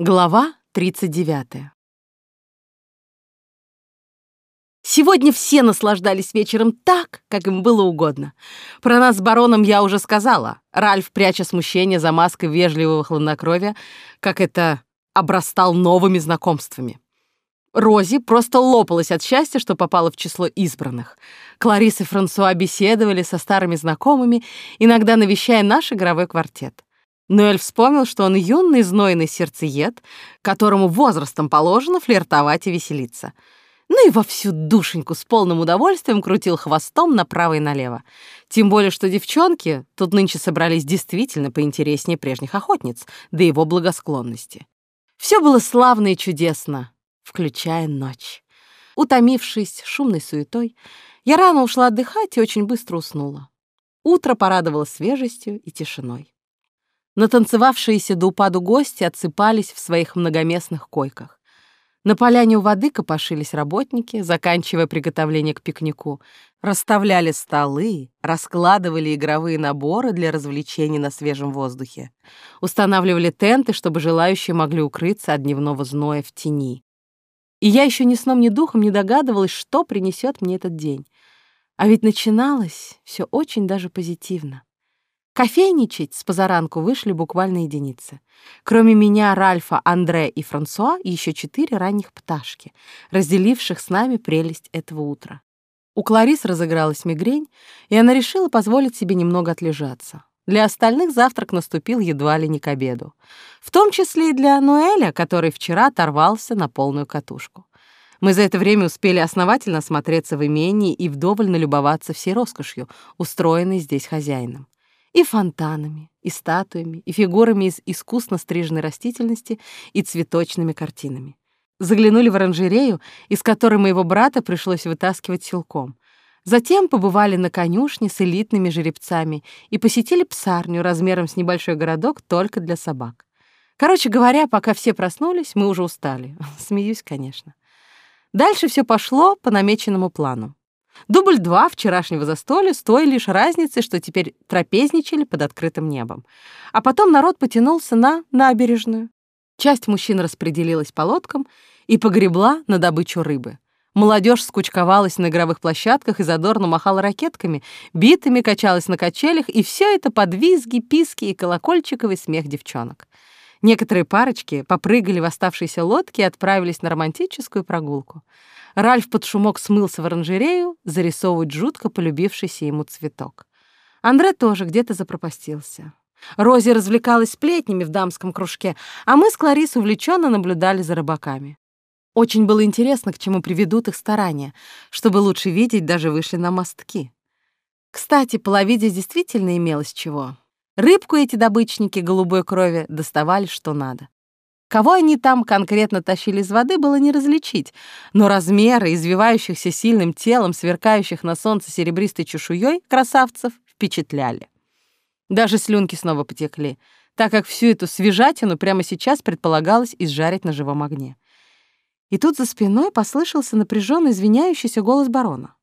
Глава 39. Сегодня все наслаждались вечером так, как им было угодно. Про нас с бароном я уже сказала. Ральф, пряча смущение за маской вежливого хладнокровия, как это обрастал новыми знакомствами. Рози просто лопалась от счастья, что попала в число избранных. Кларис и Франсуа беседовали со старыми знакомыми, иногда навещая наш игровой квартет. Ноэль вспомнил, что он юный, знойный сердцеед, которому возрастом положено флиртовать и веселиться. Ну и во всю душеньку с полным удовольствием крутил хвостом направо и налево. Тем более, что девчонки тут нынче собрались действительно поинтереснее прежних охотниц, до его благосклонности. Все было славно и чудесно, включая ночь. Утомившись шумной суетой, я рано ушла отдыхать и очень быстро уснула. Утро порадовало свежестью и тишиной. Натанцевавшиеся до упаду гости отсыпались в своих многоместных койках. На поляне у воды копошились работники, заканчивая приготовление к пикнику, расставляли столы, раскладывали игровые наборы для развлечений на свежем воздухе, устанавливали тенты, чтобы желающие могли укрыться от дневного зноя в тени. И я еще ни сном, ни духом не догадывалась, что принесет мне этот день. А ведь начиналось все очень даже позитивно. Кофейничать с позаранку вышли буквально единицы. Кроме меня, Ральфа, Андре и Франсуа, еще четыре ранних пташки, разделивших с нами прелесть этого утра. У Кларис разыгралась мигрень, и она решила позволить себе немного отлежаться. Для остальных завтрак наступил едва ли не к обеду. В том числе и для Ноэля, который вчера оторвался на полную катушку. Мы за это время успели основательно осмотреться в имении и вдоволь налюбоваться всей роскошью, устроенной здесь хозяином и фонтанами, и статуями, и фигурами из искусно стриженной растительности и цветочными картинами. Заглянули в оранжерею, из которой моего брата пришлось вытаскивать силком. Затем побывали на конюшне с элитными жеребцами и посетили псарню размером с небольшой городок только для собак. Короче говоря, пока все проснулись, мы уже устали. Смеюсь, конечно. Дальше все пошло по намеченному плану. Дубль два вчерашнего застолья с лишь разницей, что теперь трапезничали под открытым небом. А потом народ потянулся на набережную. Часть мужчин распределилась по лодкам и погребла на добычу рыбы. Молодежь скучковалась на игровых площадках и задорно махала ракетками, битами качалась на качелях, и все это под визги, писки и колокольчиковый смех девчонок. Некоторые парочки попрыгали в оставшиеся лодки и отправились на романтическую прогулку. Ральф под шумок смылся в оранжерею зарисовывать жутко полюбившийся ему цветок. Андре тоже где-то запропастился. Рози развлекалась сплетнями в дамском кружке, а мы с Кларис увлеченно наблюдали за рыбаками. Очень было интересно, к чему приведут их старания. Чтобы лучше видеть, даже вышли на мостки. Кстати, половить здесь действительно имелось чего. Рыбку эти добычники голубой крови доставали что надо. Кого они там конкретно тащили из воды, было не различить, но размеры извивающихся сильным телом, сверкающих на солнце серебристой чешуей красавцев впечатляли. Даже слюнки снова потекли, так как всю эту свежатину прямо сейчас предполагалось изжарить на живом огне. И тут за спиной послышался напряженный извиняющийся голос барона.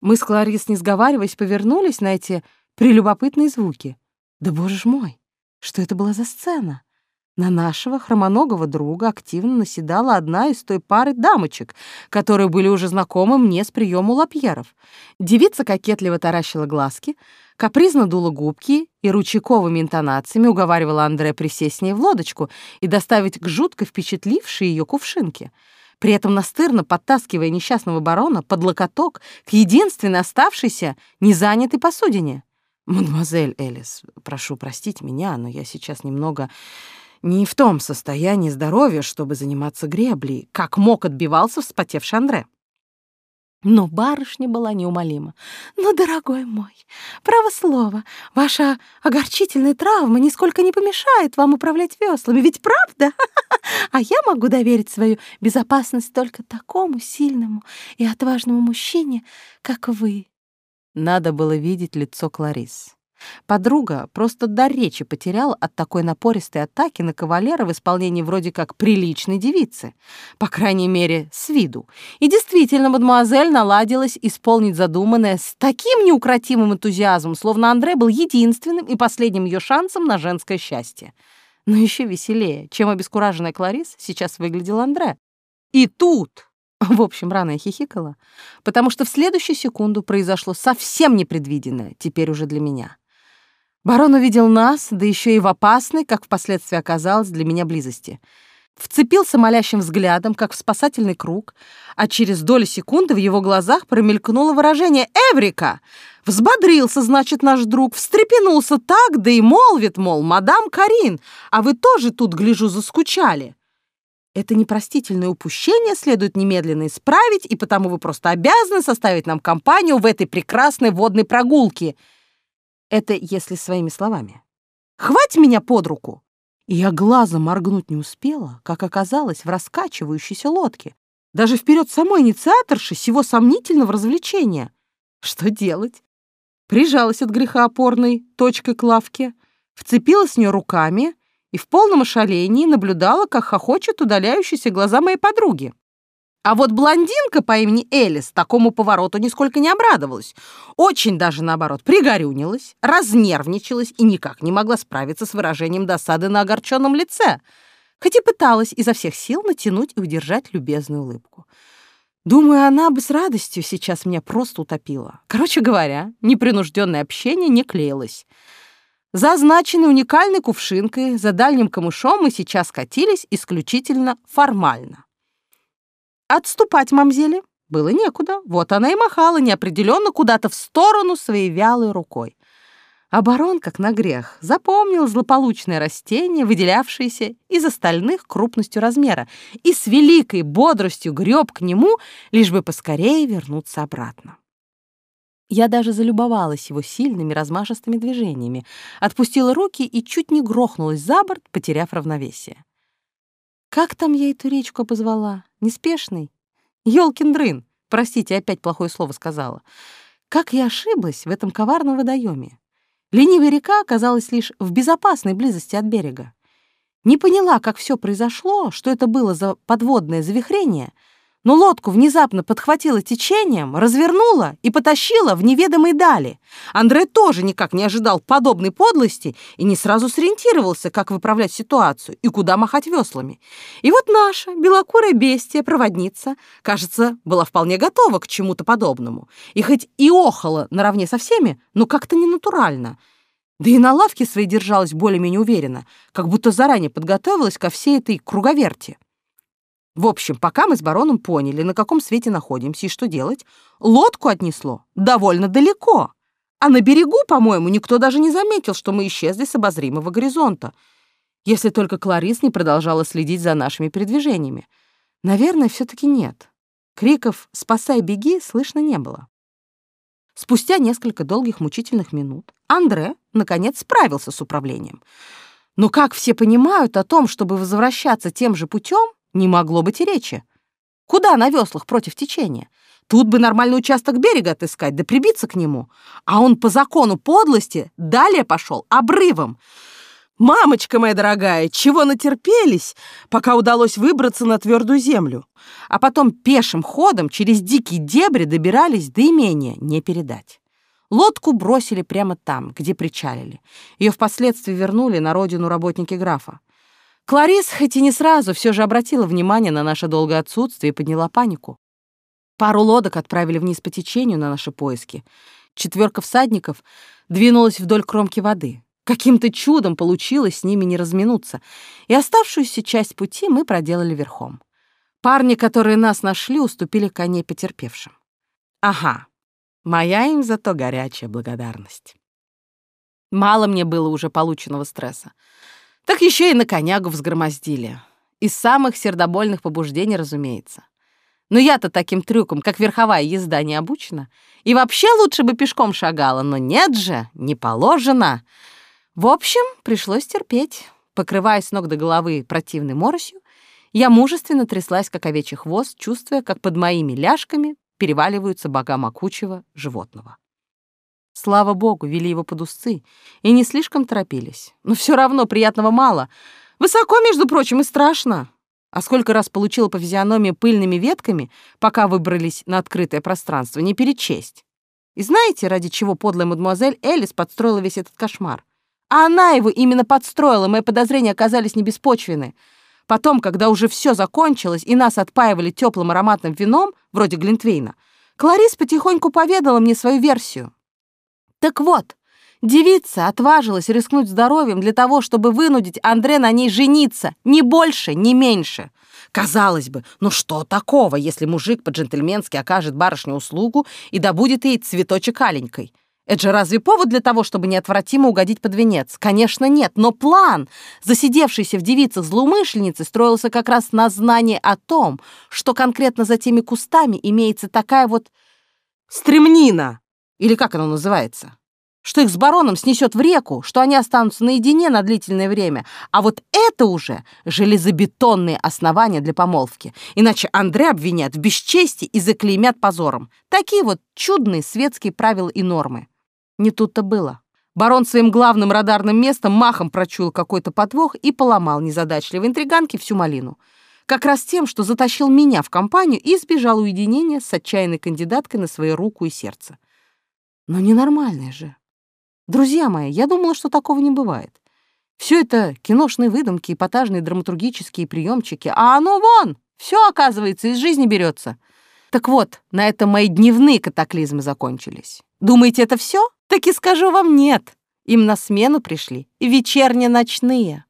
Мы с Кларис, не сговариваясь, повернулись на эти прелюбопытные звуки. Да боже мой, что это была за сцена? На нашего хромоногого друга активно наседала одна из той пары дамочек, которые были уже знакомы мне с приему лапьеров. Девица кокетливо таращила глазки, капризно дула губки и ручейковыми интонациями уговаривала Андре присесть с ней в лодочку и доставить к жутко впечатлившей ее кувшинке. При этом настырно подтаскивая несчастного барона под локоток к единственной оставшейся незанятой посудине. «Мадемуазель Элис, прошу простить меня, но я сейчас немного не в том состоянии здоровья, чтобы заниматься греблей, как мог отбивался вспотевший Андре. Но барышня была неумолима. «Ну, дорогой мой, право слово, ваша огорчительная травма нисколько не помешает вам управлять веслами, ведь правда? А я могу доверить свою безопасность только такому сильному и отважному мужчине, как вы». Надо было видеть лицо Кларис. Подруга просто до речи потеряла от такой напористой атаки на кавалера в исполнении вроде как приличной девицы, по крайней мере, с виду. И действительно, мадемуазель наладилась исполнить задуманное с таким неукротимым энтузиазмом, словно Андре был единственным и последним ее шансом на женское счастье. Но еще веселее, чем обескураженная Кларис сейчас выглядел Андре. И тут, в общем, рано я хихикала, потому что в следующую секунду произошло совсем непредвиденное, теперь уже для меня. Барон увидел нас, да еще и в опасной, как впоследствии оказалось, для меня близости. Вцепился молящим взглядом, как в спасательный круг, а через доли секунды в его глазах промелькнуло выражение «Эврика!» Взбодрился, значит, наш друг, встрепенулся так, да и молвит, мол, мадам Карин, а вы тоже тут, гляжу, заскучали. Это непростительное упущение следует немедленно исправить, и потому вы просто обязаны составить нам компанию в этой прекрасной водной прогулке. Это если своими словами. Хвать меня под руку! И я глазом моргнуть не успела, как оказалось в раскачивающейся лодке. Даже вперед самой инициаторши всего сомнительного развлечения. Что делать? Прижалась от греха опорной точкой к лавке, вцепилась в нее руками — и в полном ошалении наблюдала, как хохочут удаляющиеся глаза моей подруги. А вот блондинка по имени Элис такому повороту нисколько не обрадовалась. Очень даже наоборот, пригорюнилась, разнервничалась и никак не могла справиться с выражением досады на огорченном лице, хоть и пыталась изо всех сил натянуть и удержать любезную улыбку. Думаю, она бы с радостью сейчас меня просто утопила. Короче говоря, непринужденное общение не клеилось. За означенной уникальной кувшинкой, за дальним камышом мы сейчас катились исключительно формально. Отступать мамзели было некуда. Вот она и махала неопределенно куда-то в сторону своей вялой рукой. Барон, как на грех, запомнил злополучное растение, выделявшееся из остальных крупностью размера, и с великой бодростью греб к нему, лишь бы поскорее вернуться обратно. Я даже залюбовалась его сильными размашистыми движениями, отпустила руки и чуть не грохнулась за борт, потеряв равновесие. Как там я эту речку обозвала? Неспешный? Ёлкин дрын. Простите, опять плохое слово сказала. Как я ошиблась в этом коварном водоеме. Ленивая река оказалась лишь в безопасной близости от берега. Не поняла, как все произошло, что это было за подводное завихрение — но лодку внезапно подхватило течением, развернуло и потащило в неведомые дали. Андрей тоже никак не ожидал подобной подлости и не сразу сориентировался, как выправлять ситуацию и куда махать веслами. И вот наша белокурая бестия, проводница, кажется, была вполне готова к чему-то подобному. И хоть и охала наравне со всеми, но как-то ненатурально. Да и на лавке своей держалась более-менее уверенно, как будто заранее подготовилась ко всей этой круговерти. В общем, пока мы с бароном поняли, на каком свете находимся и что делать, лодку отнесло довольно далеко. А на берегу, по-моему, никто даже не заметил, что мы исчезли с обозримого горизонта. Если только Кларис не продолжала следить за нашими передвижениями. Наверное, все таки нет. Криков «Спасай, беги!» слышно не было. Спустя несколько долгих мучительных минут Андре, наконец, справился с управлением. Но как все понимают о том, чтобы возвращаться тем же путем, не могло быть и речи. Куда на веслах против течения? Тут бы нормальный участок берега отыскать, да прибиться к нему. А он по закону подлости далее пошел обрывом. Мамочка моя дорогая, чего натерпелись, пока удалось выбраться на твердую землю. А потом пешим ходом через дикие дебри добирались до имения, не передать. Лодку бросили прямо там, где причалили. Ее впоследствии вернули на родину работники графа. Кларис, хоть и не сразу, все же обратила внимание на наше долгое отсутствие и подняла панику. Пару лодок отправили вниз по течению на наши поиски. Четверка всадников двинулась вдоль кромки воды. Каким-то чудом получилось с ними не разминуться, и оставшуюся часть пути мы проделали верхом. Парни, которые нас нашли, уступили коней потерпевшим. Ага, моя им зато горячая благодарность. Мало мне было уже полученного стресса. Так еще и на конягу взгромоздили. Из самых сердобольных побуждений, разумеется. Но я-то таким трюком, как верховая езда, не обучена. И вообще лучше бы пешком шагала, но нет же, не положено. В общем, пришлось терпеть. Покрываясь ног до головы противной моросью, я мужественно тряслась, как овечий хвост, чувствуя, как под моими ляжками переваливаются бога могучего животного. Слава богу, вели его под узцы и не слишком торопились. Но все равно приятного мало. Высоко, между прочим, и страшно. А сколько раз получила по физиономии пыльными ветками, пока выбрались на открытое пространство, не перечесть. И знаете, ради чего подлая мадемуазель Элис подстроила весь этот кошмар? А она его именно подстроила, мои подозрения оказались не беспочвены. Потом, когда уже все закончилось и нас отпаивали теплым ароматным вином, вроде Глинтвейна, Кларис потихоньку поведала мне свою версию. Так вот, девица отважилась рискнуть здоровьем для того, чтобы вынудить Андре на ней жениться, ни больше, ни меньше. Казалось бы, ну что такого, если мужик по-джентльменски окажет барышне услугу и добудет ей цветочек аленькой? Это же разве повод для того, чтобы неотвратимо угодить под венец? Конечно, нет, но план, засидевшийся в девицах злоумышленницы, строился как раз на знании о том, что конкретно за теми кустами имеется такая вот стремнина, или как оно называется, что их с бароном снесет в реку, что они останутся наедине на длительное время, а вот это уже железобетонные основания для помолвки, иначе Андре обвинят в бесчестии и заклеймят позором. Такие вот чудные светские правила и нормы. Не тут-то было. Барон своим главным радарным местом махом прочуял какой-то подвох и поломал незадачливой интриганке всю малину. Как раз тем, что затащил меня в компанию и избежал уединения с отчаянной кандидаткой на свою руку и сердце. Но ненормальное же. Друзья мои, я думала, что такого не бывает. Все это киношные выдумки, эпатажные драматургические приемчики, а оно вон, все, оказывается, из жизни берется. Так вот, на этом мои дневные катаклизмы закончились. Думаете, это все? Так и скажу вам нет. Им на смену пришли вечерне-ночные.